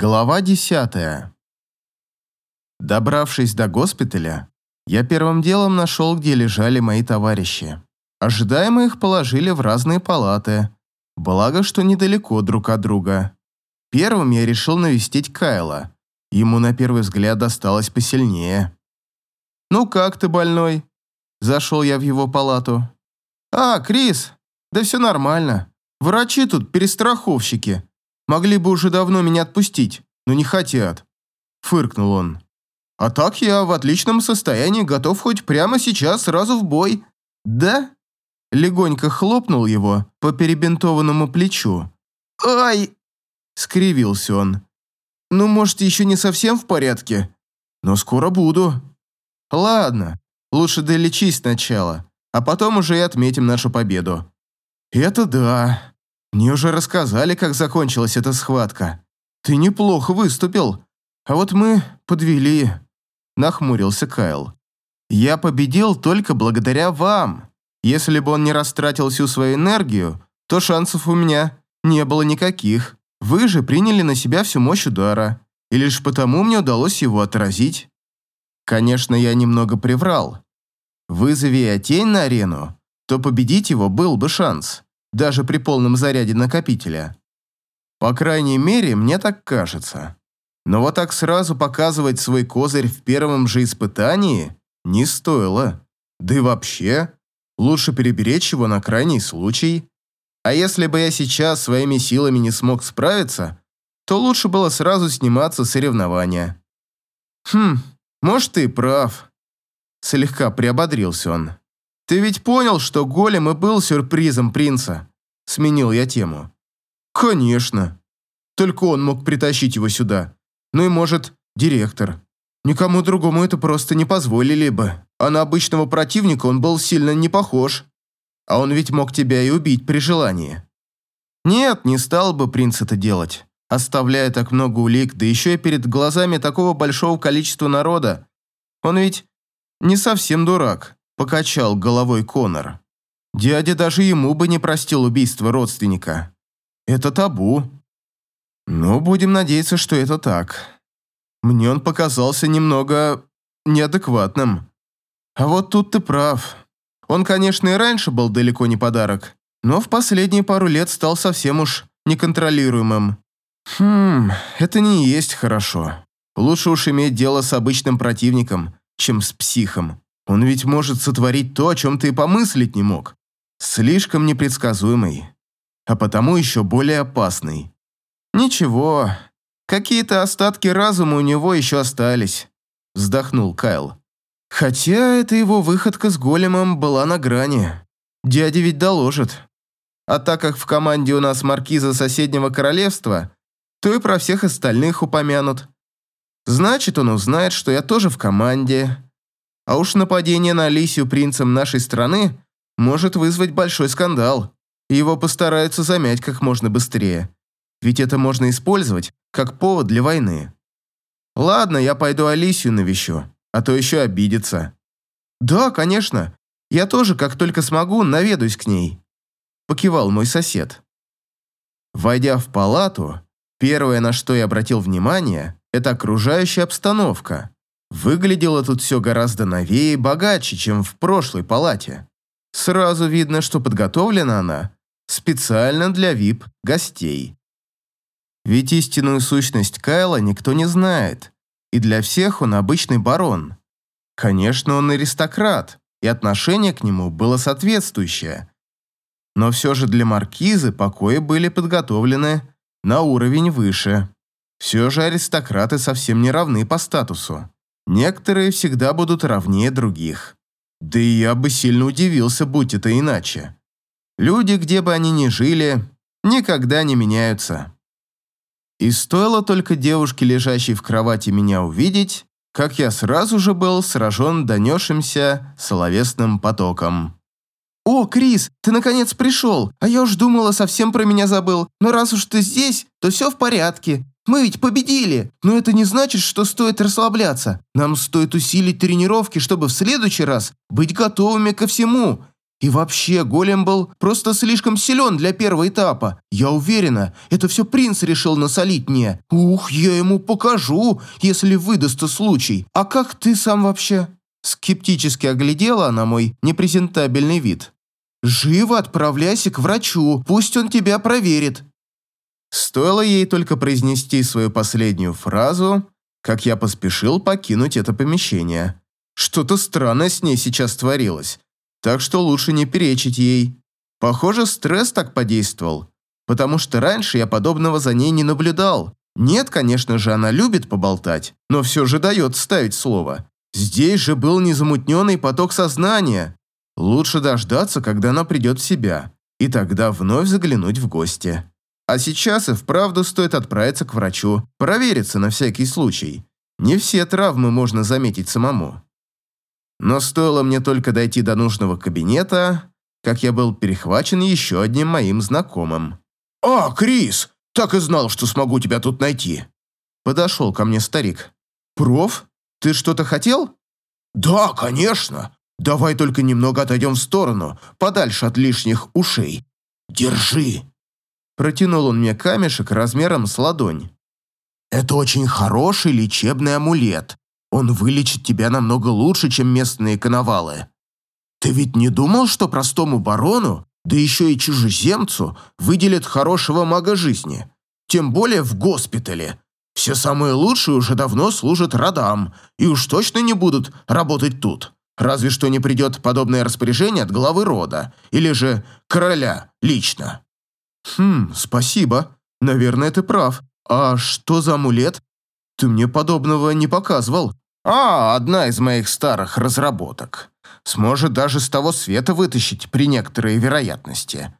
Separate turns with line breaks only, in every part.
Глава десятая. Добравшись до госпиталя, я первым делом нашел, где лежали мои товарищи. Ожидаемо их положили в разные палаты, благо, что недалеко друг от друга. Первым я решил навестить Кайла. Ему на первый взгляд досталось посильнее. «Ну как ты, больной?» Зашел я в его палату. «А, Крис, да все нормально. Врачи тут перестраховщики. Могли бы уже давно меня отпустить, но не хотят. Фыркнул он. А так я в отличном состоянии, готов хоть прямо сейчас сразу в бой. Да? Легонько хлопнул его по перебинтованному плечу. «Ай!» — скривился он. «Ну, может, еще не совсем в порядке, но скоро буду. Ладно, лучше долечись сначала, а потом уже и отметим нашу победу». «Это да. Мне уже рассказали, как закончилась эта схватка. Ты неплохо выступил, а вот мы подвели», — нахмурился Кайл. «Я победил только благодаря вам. Если бы он не растратил всю свою энергию, то шансов у меня не было никаких. Вы же приняли на себя всю мощь удара, и лишь потому мне удалось его отразить. Конечно, я немного приврал. Вызови я тень на арену, то победить его был бы шанс, даже при полном заряде накопителя. По крайней мере, мне так кажется. Но вот так сразу показывать свой козырь в первом же испытании не стоило. Да и вообще, лучше переберечь его на крайний случай. А если бы я сейчас своими силами не смог справиться, то лучше было сразу сниматься с соревнования. Хм, может, ты прав. Слегка приободрился он. «Ты ведь понял, что голем и был сюрпризом принца?» Сменил я тему. «Конечно. Только он мог притащить его сюда. Ну и, может, директор. Никому другому это просто не позволили бы. А на обычного противника он был сильно не похож. А он ведь мог тебя и убить при желании. Нет, не стал бы принц это делать, оставляя так много улик, да еще и перед глазами такого большого количества народа. Он ведь не совсем дурак покачал головой Конор. Дядя даже ему бы не простил убийство родственника. Это табу. Но будем надеяться, что это так. Мне он показался немного неадекватным. А вот тут ты прав. Он, конечно, и раньше был далеко не подарок, но в последние пару лет стал совсем уж неконтролируемым. Хм, это не есть хорошо. Лучше уж иметь дело с обычным противником, чем с психом. Он ведь может сотворить то, о чем ты и помыслить не мог. Слишком непредсказуемый, а потому еще более опасный. Ничего, какие-то остатки разума у него еще остались, вздохнул Кайл. Хотя эта его выходка с големом была на грани. Дядя ведь доложит. А так как в команде у нас маркиза соседнего королевства, то и про всех остальных упомянут. Значит, он узнает, что я тоже в команде, а уж нападение на Алисию принцем нашей страны может вызвать большой скандал, и его постараются замять как можно быстрее. Ведь это можно использовать как повод для войны. Ладно, я пойду Алисию навещу, а то еще обидится. Да, конечно. Я тоже, как только смогу, наведусь к ней. Покивал мой сосед. Войдя в палату, первое, на что я обратил внимание, это окружающая обстановка. Выглядело тут все гораздо новее и богаче, чем в прошлой палате. Сразу видно, что подготовлена она специально для VIP-гостей. Ведь истинную сущность Кайла никто не знает, и для всех он обычный барон. Конечно, он аристократ, и отношение к нему было соответствующее. Но все же для маркизы покои были подготовлены на уровень выше. Все же аристократы совсем не равны по статусу. Некоторые всегда будут равнее других. Да и я бы сильно удивился, будь это иначе. Люди, где бы они ни жили, никогда не меняются. И стоило только девушке, лежащей в кровати, меня увидеть, как я сразу же был сражен донесшимся соловесным потоком. «О, Крис, ты наконец пришел, а я уж думала, совсем про меня забыл. Но раз уж ты здесь, то все в порядке. Мы ведь победили, но это не значит, что стоит расслабляться. Нам стоит усилить тренировки, чтобы в следующий раз быть готовыми ко всему. И вообще, голем был просто слишком силен для первого этапа. Я уверена, это все принц решил насолить мне. Ух, я ему покажу, если выдастся случай. А как ты сам вообще?» Скептически оглядела она мой непрезентабельный вид. «Живо отправляйся к врачу, пусть он тебя проверит». Стоило ей только произнести свою последнюю фразу, как я поспешил покинуть это помещение. Что-то странное с ней сейчас творилось так что лучше не перечить ей. Похоже, стресс так подействовал, потому что раньше я подобного за ней не наблюдал. Нет, конечно же, она любит поболтать, но все же дает ставить слово. Здесь же был незамутненный поток сознания. Лучше дождаться, когда она придет в себя, и тогда вновь заглянуть в гости. А сейчас и вправду стоит отправиться к врачу, провериться на всякий случай. Не все травмы можно заметить самому. Но стоило мне только дойти до нужного кабинета, как я был перехвачен еще одним моим знакомым.
«А, Крис, так и знал, что смогу тебя тут найти!»
Подошел ко мне старик. «Проф, ты что-то хотел?»
«Да, конечно. Давай только немного отойдем в сторону, подальше от лишних ушей. Держи!»
Протянул он мне камешек размером с ладонь.
«Это очень хороший лечебный амулет. Он вылечит тебя намного лучше, чем местные коновалы. Ты ведь не думал, что простому барону, да еще и чужеземцу, выделят хорошего мага жизни? Тем более в госпитале. Все самые лучшие уже давно служат родам, и уж точно не будут работать тут. Разве что не придет подобное распоряжение от главы рода, или же короля лично.
Хм, спасибо. Наверное, ты прав. А что за амулет? Ты мне подобного не показывал.
А, одна из моих старых разработок. Сможет даже с того света вытащить при некоторой вероятности.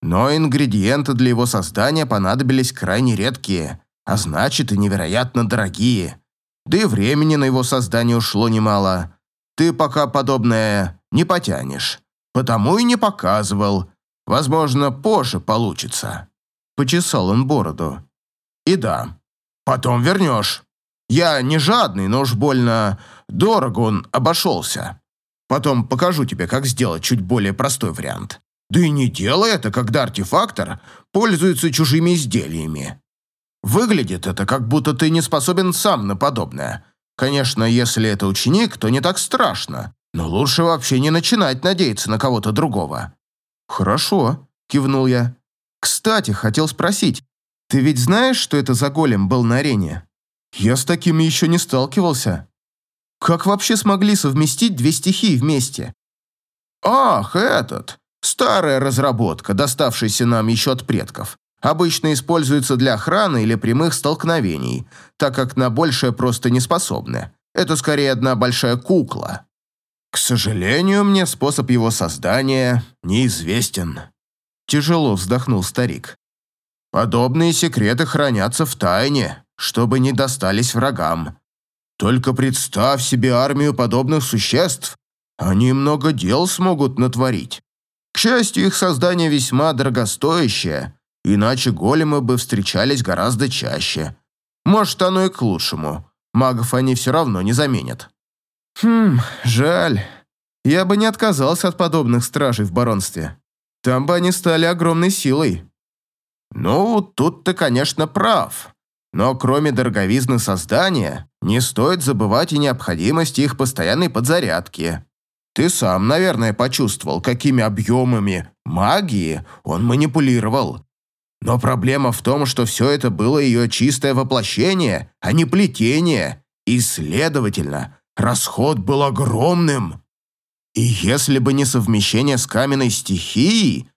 Но ингредиенты для его создания понадобились крайне редкие, а значит и невероятно дорогие. Да и времени на его создание ушло немало. Ты пока подобное не потянешь. Потому и не показывал. Возможно, позже получится. Почесал он бороду. И да, Потом вернешь. Я не жадный, но уж больно дорого он обошелся. Потом покажу тебе, как сделать чуть более простой вариант. Да и не делай это, когда артефактор пользуется чужими изделиями. Выглядит это, как будто ты не способен сам на подобное. Конечно, если это ученик, то не так страшно, но лучше вообще не начинать надеяться на кого-то другого».
«Хорошо», – кивнул я. «Кстати, хотел спросить, ты ведь знаешь, что это за голем был на арене? Я с такими еще не сталкивался. Как вообще смогли совместить две стихии вместе?
Ах, этот. Старая разработка, доставшаяся нам еще от предков. Обычно используется для охраны или прямых столкновений, так как на большее просто не способны. Это скорее одна большая кукла. К сожалению, мне способ его создания неизвестен. Тяжело вздохнул старик. Подобные секреты хранятся в тайне, чтобы не достались врагам. Только представь себе армию подобных существ. Они много дел смогут натворить. К счастью, их создание весьма дорогостоящее, иначе големы бы встречались гораздо чаще. Может, оно и к лучшему. Магов они все равно не заменят.
Хм, жаль. Я бы не отказался от подобных стражей в баронстве. Там бы они стали огромной силой.
Ну, тут ты, конечно, прав. Но кроме дороговизны создания, не стоит забывать и необходимость их постоянной подзарядки. Ты сам, наверное, почувствовал, какими объемами магии он манипулировал. Но проблема в том, что все это было ее чистое воплощение, а не плетение, и, следовательно, расход был огромным. И если бы не совмещение с каменной стихией,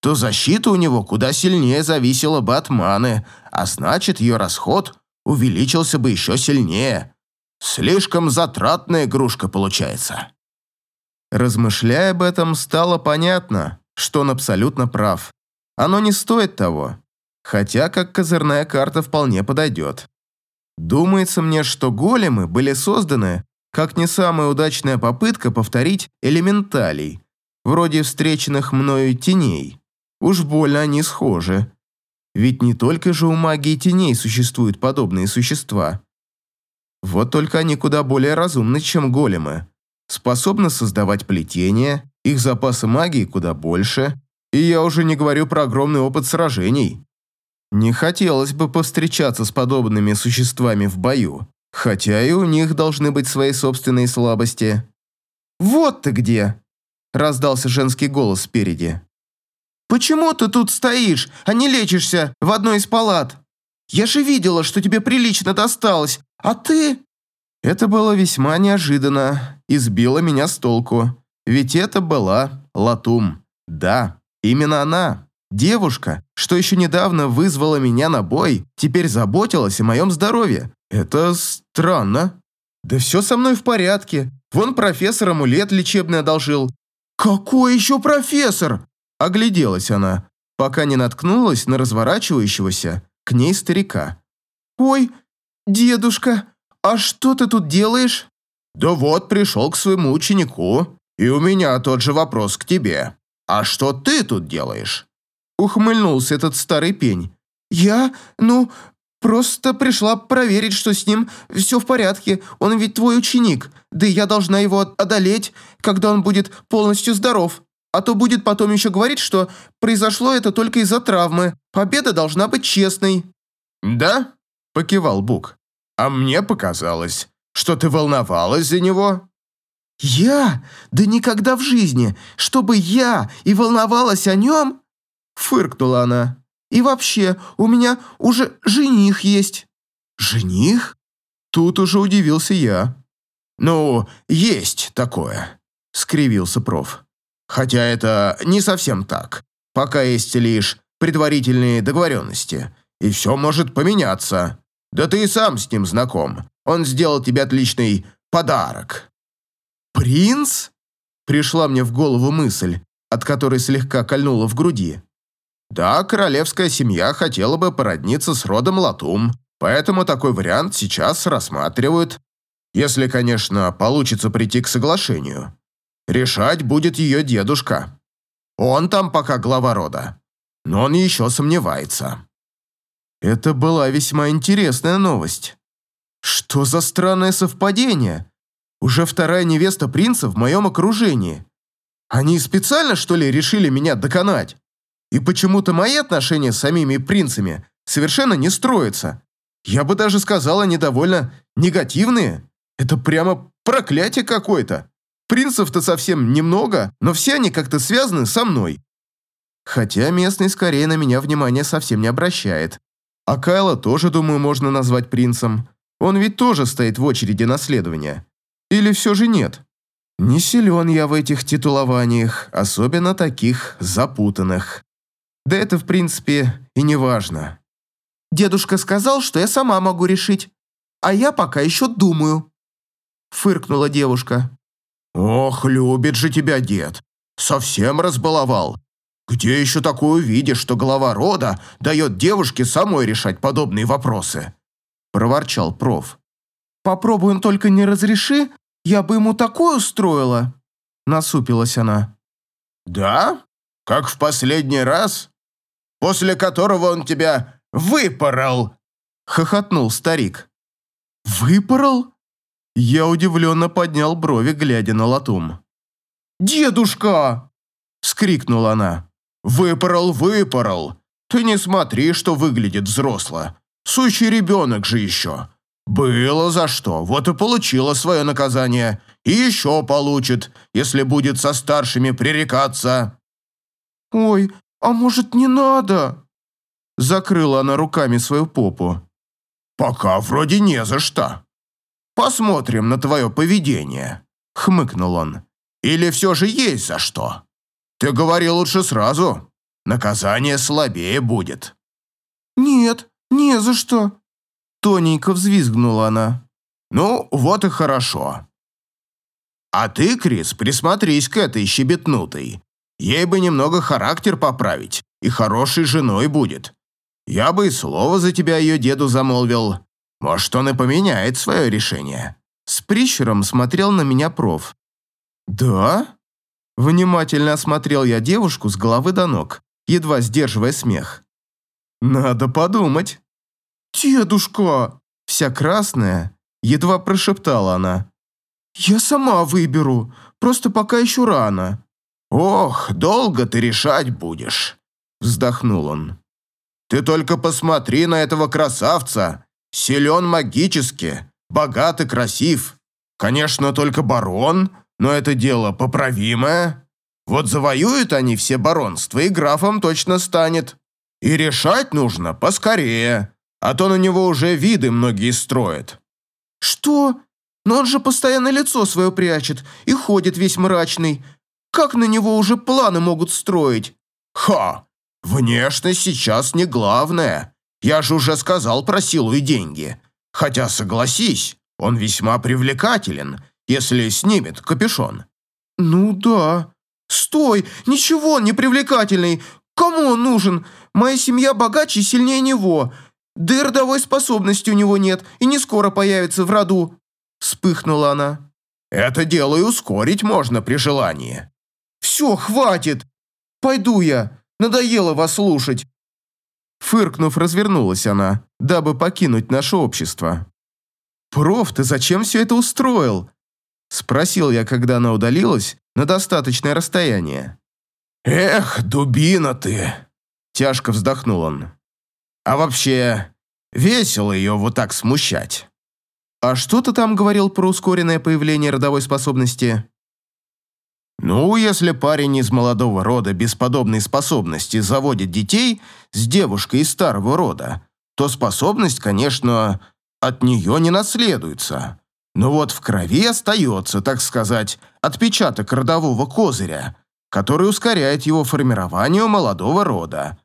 то защита у него куда сильнее зависела бы от маны, а значит, ее расход увеличился бы еще сильнее. Слишком затратная игрушка получается.
Размышляя об этом, стало понятно, что он абсолютно прав. Оно не стоит того, хотя как козырная карта вполне подойдет. Думается мне, что големы были созданы как не самая удачная попытка повторить элементалей, вроде встреченных мною теней. Уж больно они схожи. Ведь не только же у магии теней существуют подобные существа. Вот только они куда более разумны, чем големы. Способны создавать плетения Их запасы магии куда больше, и я уже не говорю про огромный опыт сражений. Не хотелось бы повстречаться с подобными существами в бою, хотя и у них должны быть свои собственные слабости. «Вот ты где!» – раздался женский голос спереди. «Почему ты тут стоишь, а не лечишься в одной из палат? Я же видела, что тебе прилично досталось, а ты...» Это было весьма неожиданно и сбило меня с толку. Ведь это была Латум. Да, именно она. Девушка, что еще недавно вызвала меня на бой, теперь заботилась о моем здоровье. Это странно. Да все со мной в порядке. Вон профессор амулет лечебный одолжил. Какой еще профессор? Огляделась она, пока не наткнулась на разворачивающегося к ней старика. «Ой, дедушка, а что ты тут делаешь?»
«Да вот, пришел к своему ученику, и у меня тот же вопрос к тебе. А что ты тут делаешь?»
Ухмыльнулся этот старый пень. «Я? Ну, просто пришла проверить, что с ним все в порядке. Он ведь твой ученик, да и я должна его одолеть, когда он будет полностью здоров. А то будет потом еще говорить, что произошло это только из-за травмы. Победа должна быть честной».
«Да?» – покивал Бук. «А мне показалось, что ты волновалась за него».
«Я? Да никогда в жизни! Чтобы я и волновалась о нем?» Фыркнула она. «И вообще, у меня уже жених есть». «Жених?» Тут уже удивился я.
«Ну, есть такое», — скривился проф. Хотя это не совсем так. Пока есть лишь предварительные договоренности, и все может поменяться. Да ты и сам с ним знаком. Он сделал тебе отличный подарок».
«Принц?» Пришла мне в голову мысль, от которой слегка кольнула в груди.
«Да, королевская семья хотела бы породниться с родом Латум, поэтому такой вариант сейчас рассматривают, если, конечно, получится прийти к соглашению. Решать будет ее дедушка. Он там пока глава рода, но он еще сомневается.
Это была весьма интересная новость. Что за странное совпадение? Уже вторая невеста принца в моем окружении. Они специально, что ли, решили меня доконать? И почему-то мои отношения с самими принцами совершенно не строятся. Я бы даже сказала, они довольно негативные. Это прямо проклятие какое-то. Принцев-то совсем немного, но все они как-то связаны со мной. Хотя местный скорее на меня внимания совсем не обращает. А Кайла тоже, думаю, можно назвать принцем. Он ведь тоже стоит в очереди наследования. Или все же нет? Не силен я в этих титулованиях, особенно таких запутанных. Да это, в принципе, и не важно. Дедушка сказал, что я сама могу решить, а я пока еще думаю. Фыркнула девушка.
«Ох, любит же тебя дед. Совсем разбаловал. Где еще такое увидишь, что глава рода дает девушке самой решать подобные вопросы?» Проворчал проф.
«Попробуем только не разреши, я бы ему такое устроила!» Насупилась она.
«Да? Как в последний раз? После которого он тебя выпорол!»
Хохотнул старик. «Выпорол?» Я удивленно поднял брови, глядя на Латум. «Дедушка!» – вскрикнула она.
«Выпорол, выпорол! Ты не смотри, что выглядит взросло. Сущий ребенок же еще. Было за что, вот и получила свое наказание. И еще получит, если будет со старшими пререкаться».
«Ой, а может, не надо?» Закрыла она руками свою попу.
«Пока вроде не за что», Посмотрим на твое поведение», — хмыкнул он. «Или все же есть за что? Ты говори лучше сразу. Наказание слабее будет».
«Нет, не за что», — тоненько взвизгнула она.
«Ну, вот и хорошо. А ты, Крис, присмотрись к этой щебетнутой. Ей бы немного характер поправить, и хорошей женой будет. Я бы и слово за тебя ее деду замолвил. Может, он и поменяет свое решение.
С прищуром смотрел на меня проф. «Да?» Внимательно осмотрел я девушку с головы до ног, едва сдерживая смех. «Надо подумать». «Дедушка!» Вся красная, едва прошептала она. «Я сама выберу, просто пока еще рано».
«Ох, долго ты решать будешь», — вздохнул он. «Ты только посмотри на этого красавца. Силен магически, богат и красив. Конечно, только барон, но это дело поправимое. Вот завоюют они все баронства, и графом точно станет. И решать нужно поскорее, а то на него уже виды многие строят».
«Что? Но он же постоянно лицо свое прячет и ходит весь мрачный. Как на него уже планы могут строить?»
«Ха! Внешность сейчас не главное. Я же уже сказал про силу и деньги. Хотя, согласись, он весьма привлекателен, если снимет капюшон».
«Ну да. Стой! Ничего он не привлекательный. Кому он нужен? Моя семья богаче и сильнее него. Да и родовой способности у него нет и не скоро появится в роду». Вспыхнула она.
«Это дело и ускорить можно при желании».
«Все, хватит! Пойду я. Надоело вас слушать». Фыркнув, развернулась она, дабы покинуть наше общество. «Проф, ты зачем все это устроил?» Спросил я, когда она удалилась на достаточное расстояние.
«Эх, дубина ты!» Тяжко вздохнул он. «А вообще, весело ее вот так смущать».
«А что ты там говорил про ускоренное появление родовой способности?»
«Ну, если парень из молодого рода без подобной способности заводит детей с девушкой из старого рода, то способность, конечно, от нее не наследуется. Но вот в крови остается, так сказать, отпечаток родового козыря, который ускоряет его формирование у молодого рода.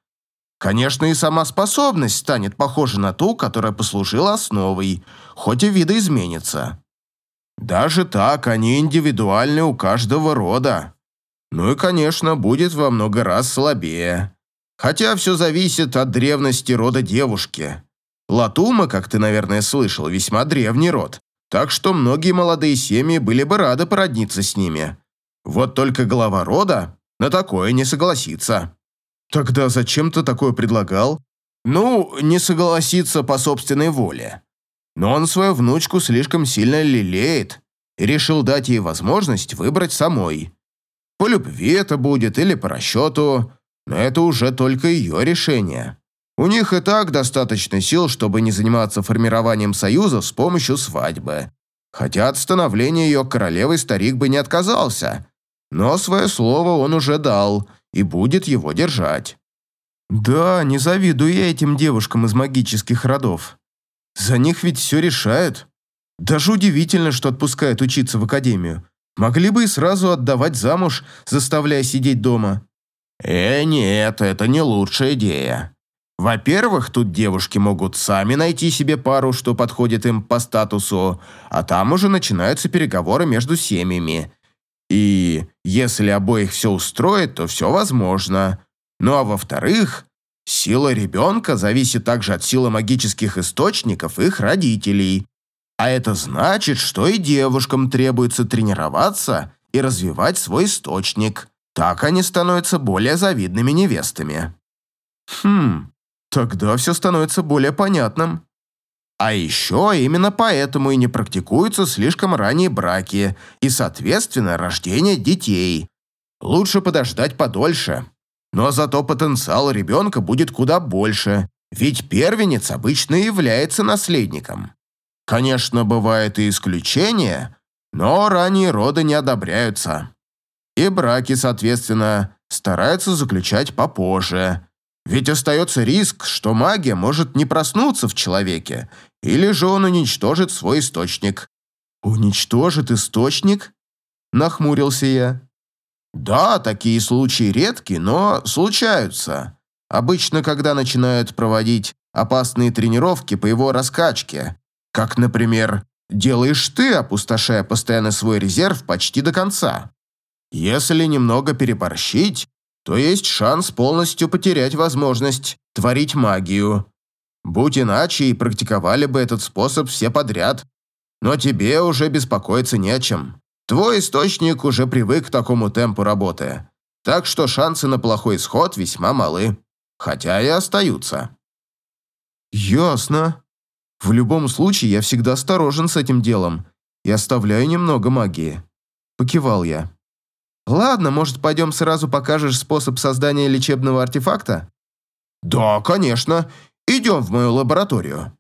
Конечно, и сама способность станет похожа на ту, которая послужила основой, хоть и видоизменится. Даже так они индивидуальны у каждого рода. Ну и, конечно, будет во много раз слабее. Хотя все зависит от древности рода девушки. Латума, как ты, наверное, слышал, весьма древний род, так что многие молодые семьи были бы рады породниться с ними. Вот только глава рода на такое не согласится.
Тогда зачем ты такое предлагал?
Ну, не согласиться по собственной воле. Но он свою внучку слишком сильно лелеет и решил дать ей возможность выбрать самой. По любви это будет или по расчету, но это уже только ее решение. У них и так достаточно сил, чтобы не заниматься формированием союза с помощью свадьбы. Хотя от становления ее королевой старик бы не отказался, но свое слово он уже дал и будет его держать.
Да, не завидую я этим девушкам из магических родов. За них ведь все решают. Даже удивительно, что отпускают учиться в академию. Могли бы и сразу отдавать замуж, заставляя сидеть дома.
Э, нет, это не лучшая идея. Во-первых, тут девушки могут сами найти себе пару, что подходит им по статусу, а там уже начинаются переговоры между семьями. И если обоих все устроит, то все возможно. Ну а во-вторых, сила ребенка зависит также от силы магических источников их родителей. А это значит, что и девушкам требуется тренироваться и развивать свой источник. Так они становятся более завидными невестами.
Хм, тогда все становится более понятным.
А еще именно поэтому и не практикуются слишком ранние браки и, соответственно, рождение детей. Лучше подождать подольше. Но зато потенциал ребенка будет куда больше, ведь первенец обычно является наследником. Конечно, бывают и исключения, но ранние роды не одобряются. И браки, соответственно, стараются заключать попозже. Ведь остается риск, что магия может не проснуться в человеке или же он уничтожит свой источник.
«Уничтожит источник?» – нахмурился я.
«Да, такие случаи редки, но случаются. Обычно, когда начинают проводить опасные тренировки по его раскачке, как, например, делаешь ты, опустошая постоянно свой резерв почти до конца. Если немного переборщить, то есть шанс полностью потерять возможность творить магию, Будь иначе, и практиковали бы этот способ все подряд. Но тебе уже беспокоиться не о чем. Твой источник уже привык к такому темпу работы. Так что шансы на плохой исход весьма малы. Хотя и остаются.
Ясно. В любом случае, я всегда осторожен с этим делом и оставляю немного магии. Покивал я. Ладно, может, пойдем сразу покажешь способ создания лечебного артефакта?
Да, конечно. Идем в мою лабораторию.